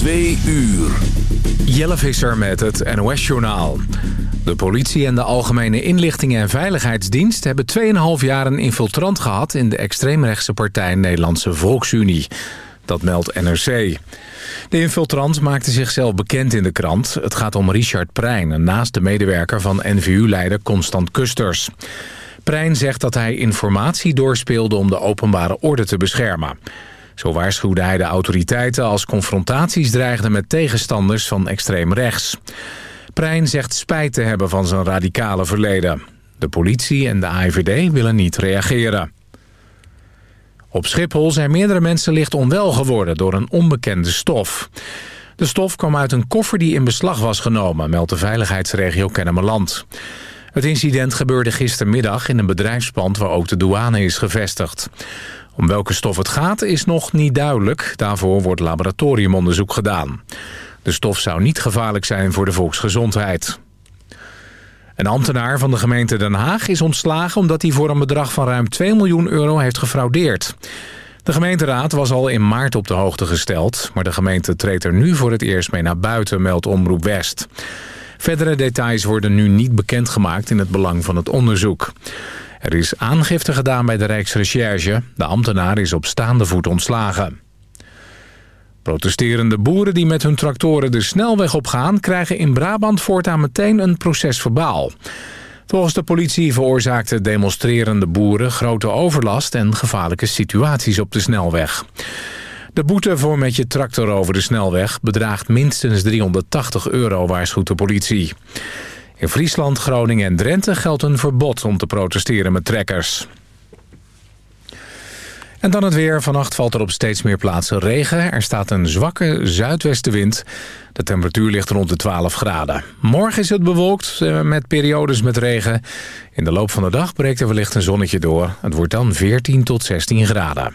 Twee uur. Jelle Visser met het NOS-journaal. De politie en de Algemene Inlichtingen en Veiligheidsdienst... hebben 2,5 jaar een infiltrant gehad... in de extreemrechtse partij Nederlandse Volksunie. Dat meldt NRC. De infiltrant maakte zichzelf bekend in de krant. Het gaat om Richard Prijn, een naaste medewerker van NVU-leider Constant Kusters. Prijn zegt dat hij informatie doorspeelde om de openbare orde te beschermen. Zo waarschuwde hij de autoriteiten als confrontaties dreigden met tegenstanders van extreem rechts. Prijn zegt spijt te hebben van zijn radicale verleden. De politie en de AIVD willen niet reageren. Op Schiphol zijn meerdere mensen licht onwel geworden door een onbekende stof. De stof kwam uit een koffer die in beslag was genomen, meldt de veiligheidsregio Kennemerland. Het incident gebeurde gistermiddag in een bedrijfspand waar ook de douane is gevestigd. Om welke stof het gaat is nog niet duidelijk. Daarvoor wordt laboratoriumonderzoek gedaan. De stof zou niet gevaarlijk zijn voor de volksgezondheid. Een ambtenaar van de gemeente Den Haag is ontslagen... omdat hij voor een bedrag van ruim 2 miljoen euro heeft gefraudeerd. De gemeenteraad was al in maart op de hoogte gesteld... maar de gemeente treedt er nu voor het eerst mee naar buiten, meldt Omroep West. Verdere details worden nu niet bekendgemaakt in het belang van het onderzoek. Er is aangifte gedaan bij de Rijksrecherche. De ambtenaar is op staande voet ontslagen. Protesterende boeren die met hun tractoren de snelweg opgaan... krijgen in Brabant voortaan meteen een proces verbaal. Volgens de politie veroorzaakten demonstrerende boeren grote overlast... en gevaarlijke situaties op de snelweg. De boete voor met je tractor over de snelweg bedraagt minstens 380 euro, waarschuwt de politie. In Friesland, Groningen en Drenthe geldt een verbod om te protesteren met trekkers. En dan het weer. Vannacht valt er op steeds meer plaatsen regen. Er staat een zwakke zuidwestenwind. De temperatuur ligt rond de 12 graden. Morgen is het bewolkt eh, met periodes met regen. In de loop van de dag breekt er wellicht een zonnetje door. Het wordt dan 14 tot 16 graden.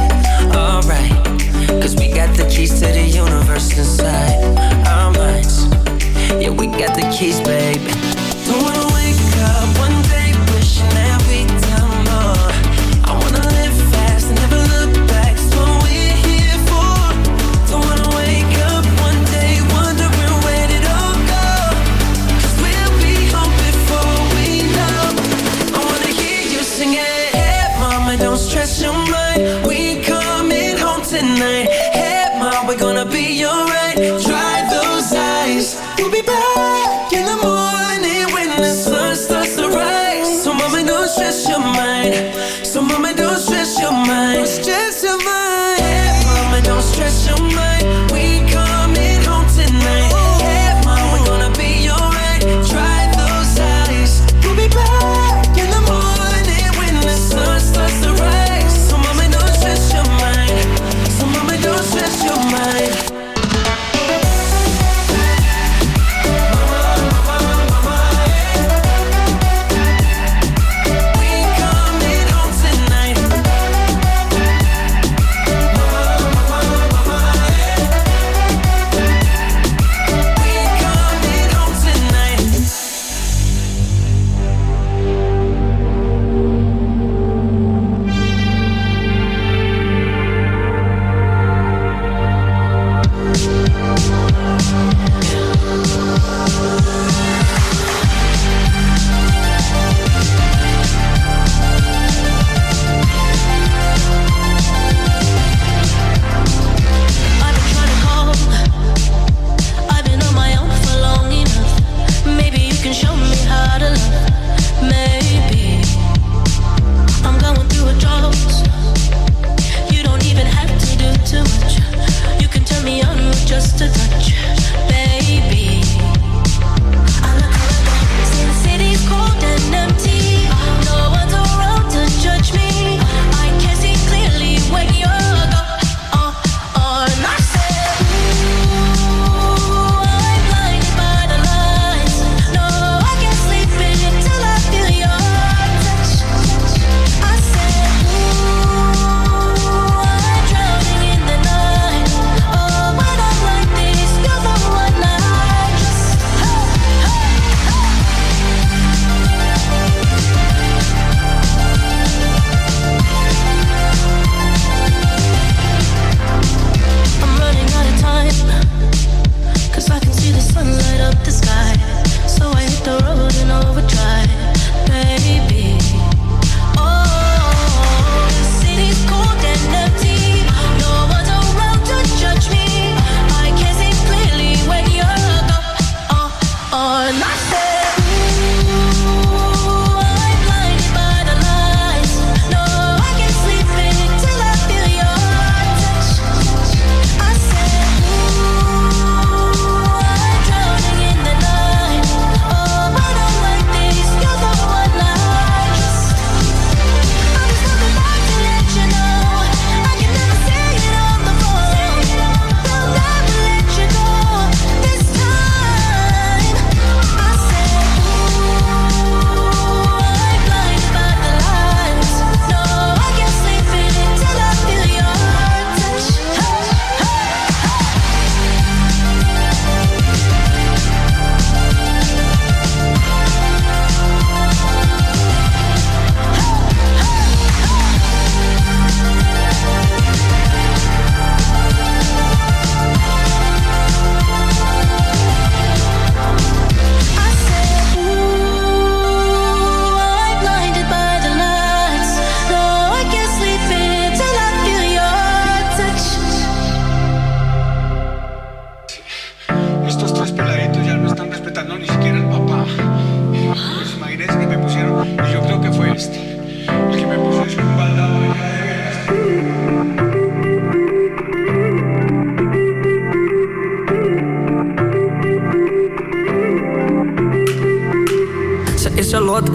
stress your mind. Stress your mind.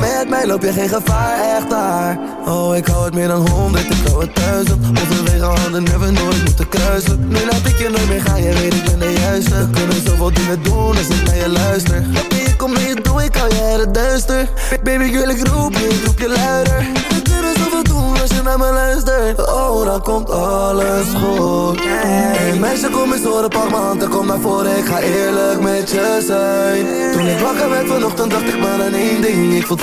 Met mij loop je geen gevaar, echt daar. Oh, ik hou het meer dan honderd, ik hou het duizend. Overwege handen, never nooit moeten kruisen. Nu laat ik je nooit meer gaan, je weet ik ben de juiste. We kunnen zoveel dingen doen als ik naar je luister. Ik kom je toe, ik hou je duister. Baby, girl, ik roep je, ik roep je luider. We kunnen doen als je naar me luistert. Oh, dan komt alles goed. Hey, meisje, kom eens horen, pak mijn hand en kom maar voor. Ik ga eerlijk met je zijn. Toen ik wakker werd vanochtend, dacht ik maar aan één ding. Ik vond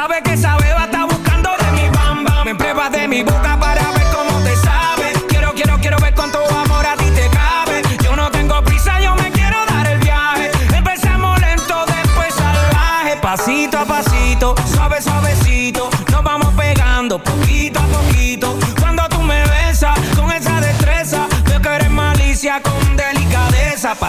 Sabes que esa beba está buscando de mi bam. Me pruebas de mi boca para ver cómo te sabe. Quiero, quiero, quiero ver cuánto amor a ti te cabe. Yo no tengo prisa, yo me quiero dar el viaje. Empecemos lento, después salvaje. Pasito a pasito, suave, suavecito. Nos vamos pegando poquito a poquito. Cuando tú me besas con esa destreza, veo que eres malicia con delicadeza.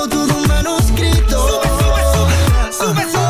Cuerpo todo un manuscrito. Sube, sube, sube. Sube, sube.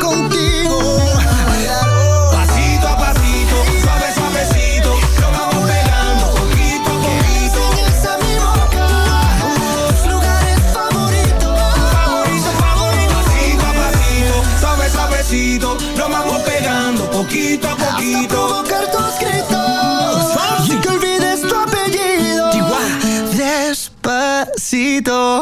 と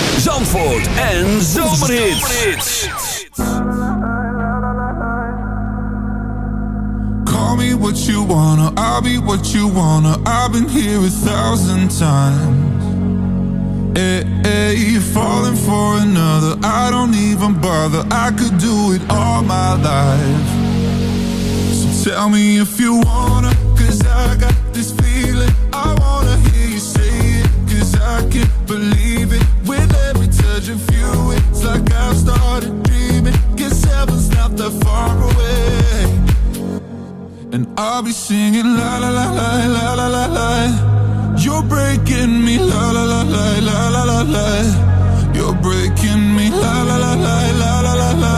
Zandvoort en Zomerhits. Call me what you wanna, I'll be what you wanna. I've been here a thousand times. Hey, hey, you're falling for another. I don't even bother. I could do it all my life. So tell me if you wanna, cause I got this feeling. I wanna hear you say it, cause I can't believe like I started dreaming. Heaven's not that far away. And I'll be singing la la la la la la la la. You're breaking me la la la la la la la la. You're breaking me la la la la la la la la.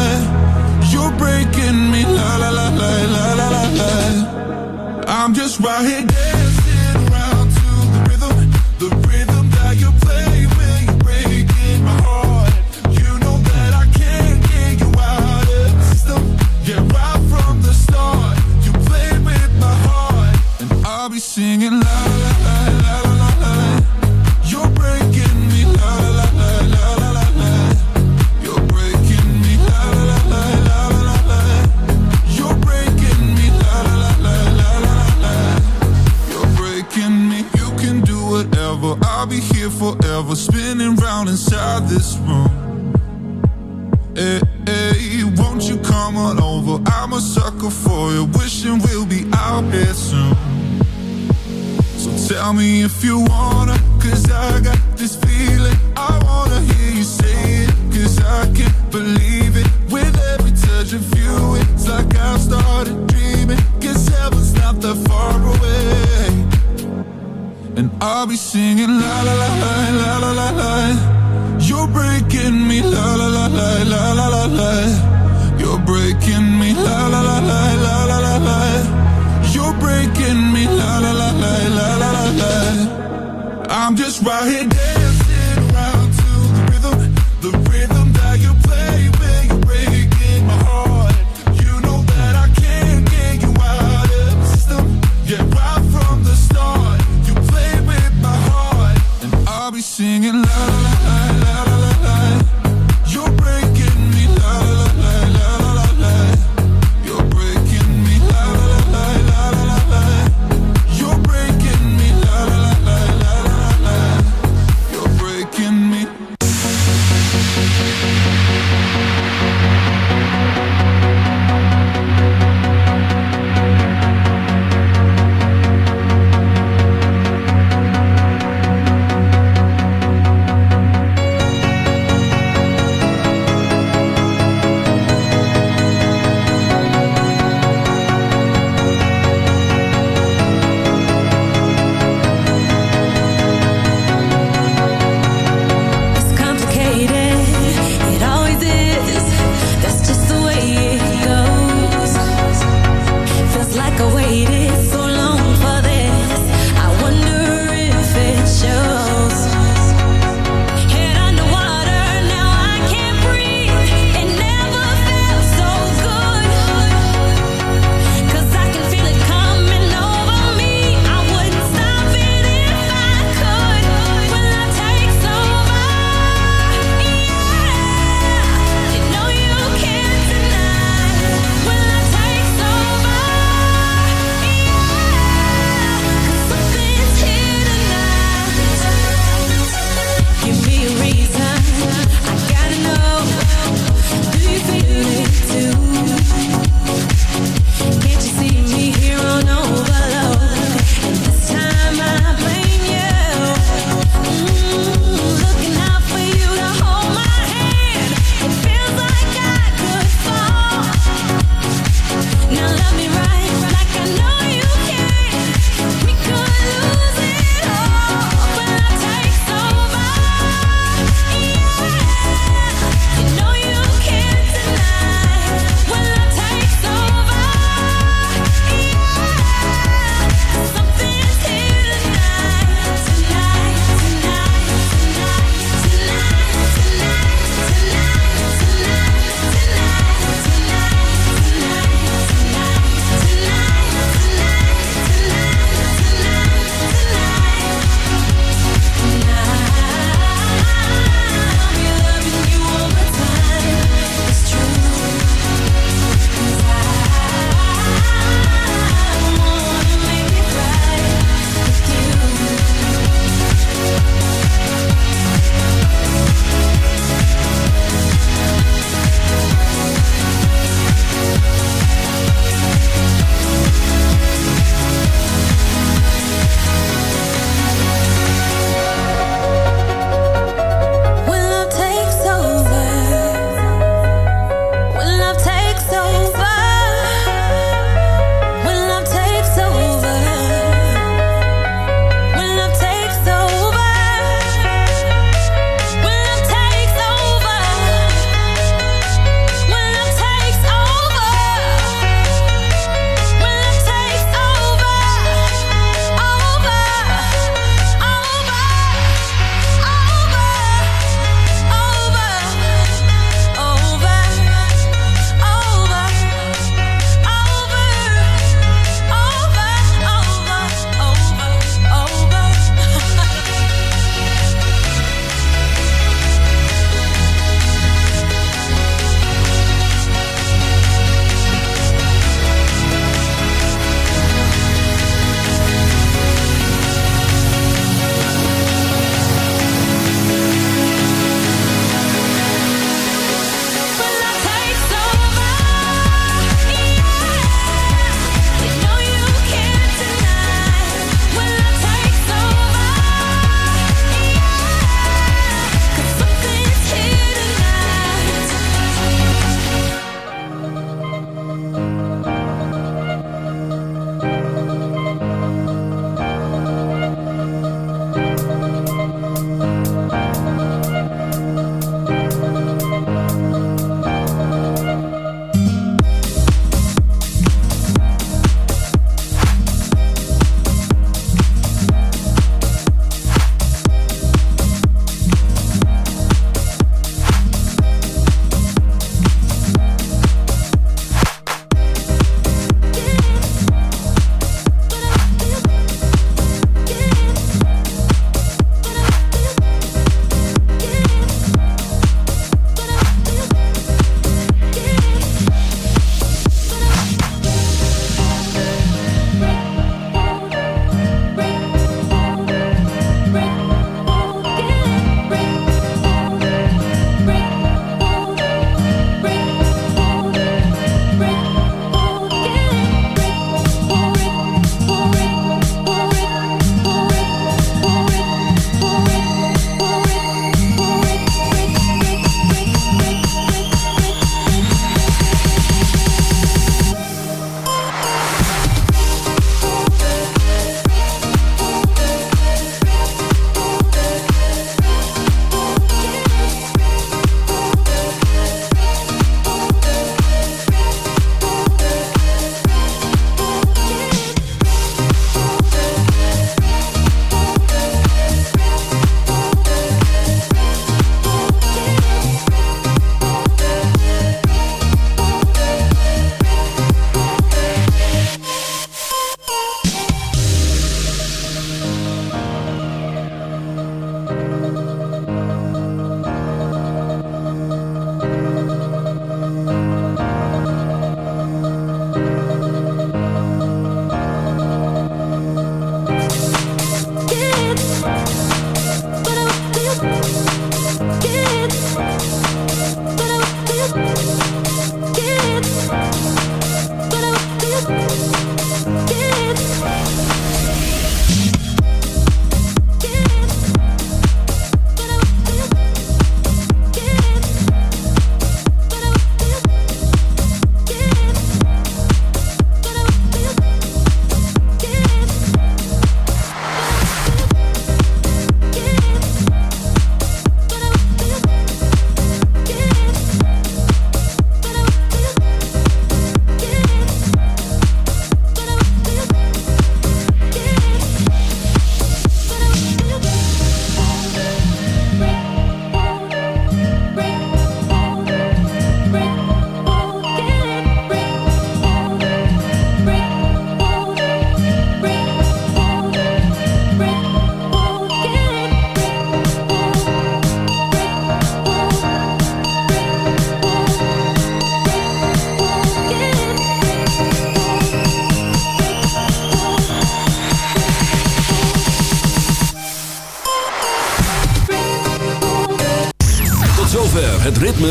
You're breaking me la la la la la la la la. I'm just right here.